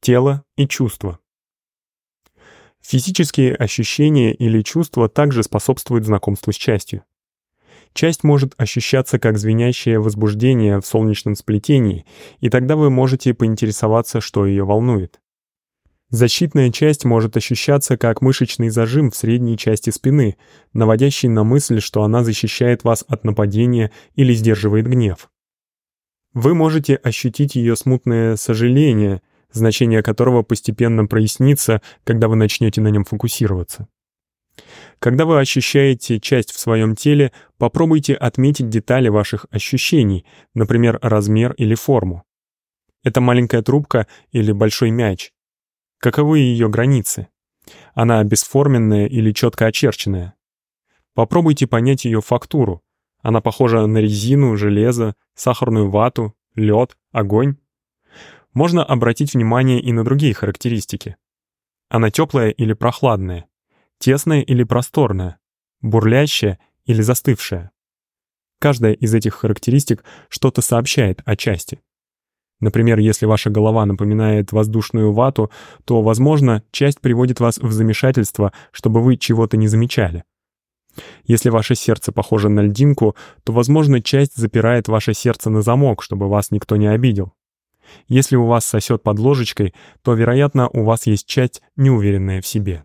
тело и чувства. Физические ощущения или чувства также способствуют знакомству с частью. Часть может ощущаться как звенящее возбуждение в солнечном сплетении, и тогда вы можете поинтересоваться, что ее волнует. Защитная часть может ощущаться как мышечный зажим в средней части спины, наводящий на мысль, что она защищает вас от нападения или сдерживает гнев. Вы можете ощутить ее смутное сожаление, значение которого постепенно прояснится, когда вы начнете на нем фокусироваться. Когда вы ощущаете часть в своем теле, попробуйте отметить детали ваших ощущений, например, размер или форму. Это маленькая трубка или большой мяч. Каковы ее границы? Она бесформенная или четко очерченная? Попробуйте понять ее фактуру. Она похожа на резину, железо, сахарную вату, лед, огонь. Можно обратить внимание и на другие характеристики. Она теплая или прохладная, тесная или просторная, бурлящая или застывшая. Каждая из этих характеристик что-то сообщает о части. Например, если ваша голова напоминает воздушную вату, то, возможно, часть приводит вас в замешательство, чтобы вы чего-то не замечали. Если ваше сердце похоже на льдинку, то, возможно, часть запирает ваше сердце на замок, чтобы вас никто не обидел. Если у вас сосет под ложечкой, то, вероятно, у вас есть часть, неуверенная в себе.